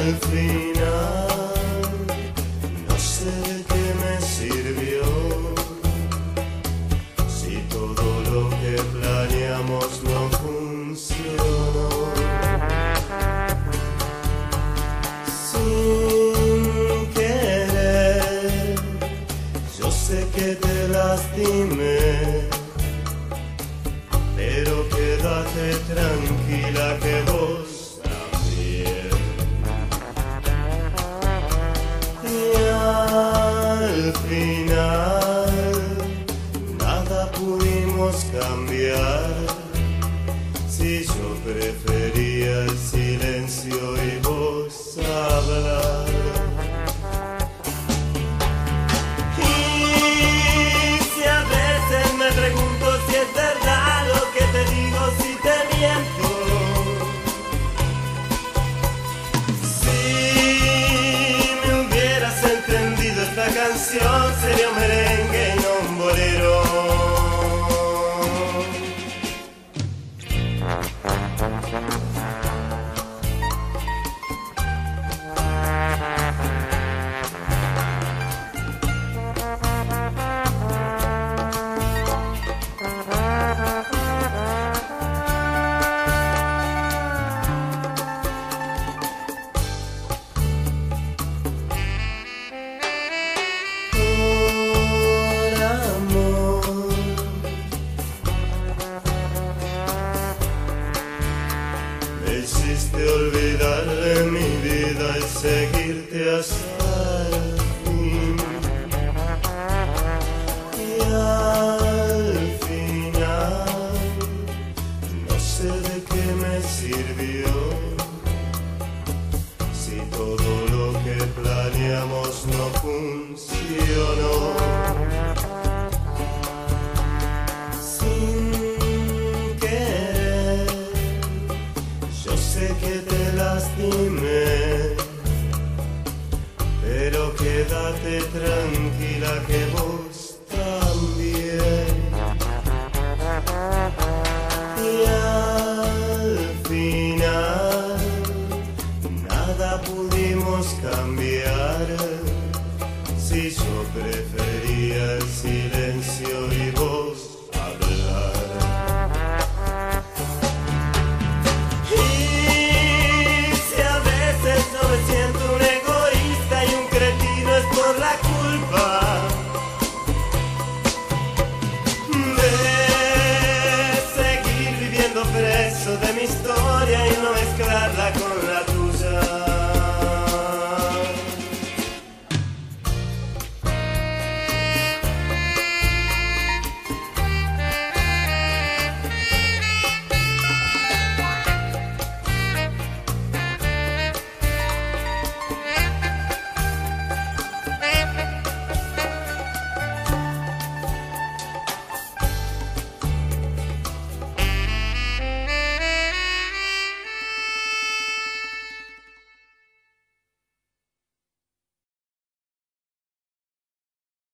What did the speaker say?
Al final no sé de qué me sirvió si todo lo que planeamos no funcionó sin querer yo sé que te lastimé. tranquila que vos también. Y al final nada pudimos cambiar si yo prefería. все целем. olvidar de mi vida y seguirte hasta el fin. Y al final, no sé de qué me sirvió. Si todo lo que planeamos no funciona. lastimé. Pero quédate tranquila que vos también. Y al final nada pudimos cambiar. Si yo prefería el silencio.